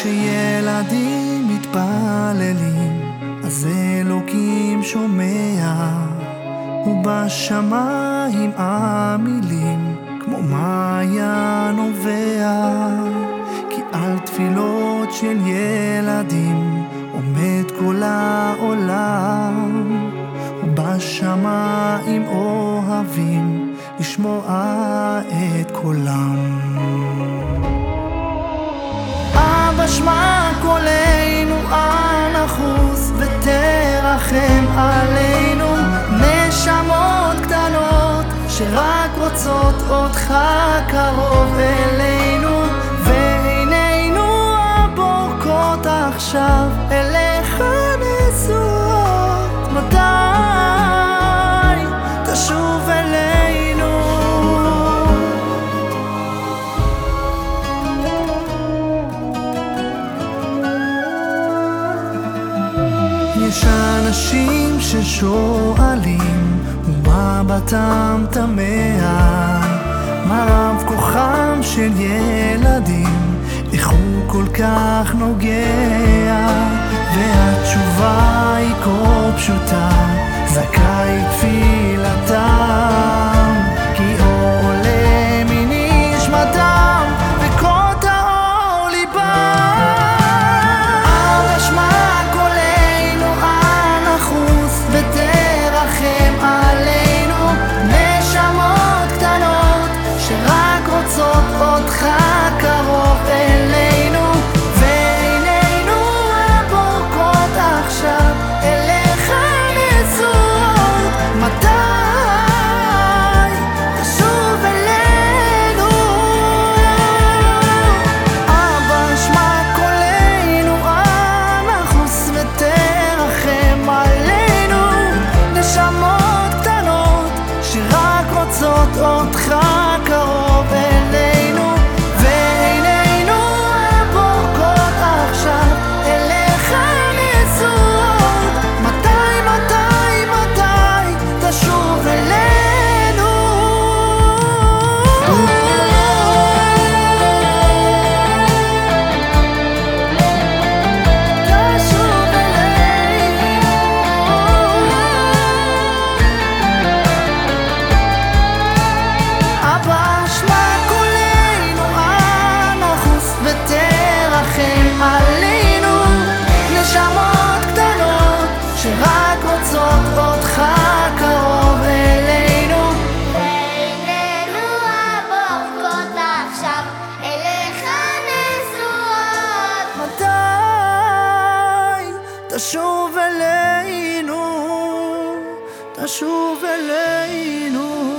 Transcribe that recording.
כשילדים מתפללים, אז אלוקים שומע, ובשמיים המילים, כמו מעיין נובע. כי על תפילות של ילדים עומד כל העולם, ובשמיים אוהבים לשמוע את קולם. שמע קולנו, אנא חוס ותרחם עלינו. נשמות קטנות שרק רוצות אותך קרוב אלינו, ועינינו הבורקות עכשיו אנשים ששואלים ומבטם תמה מה רב כוחם של ילדים? איך הוא כל כך נוגע? והתשובה היא כה פשוטה אלינו, תשוב אלינו.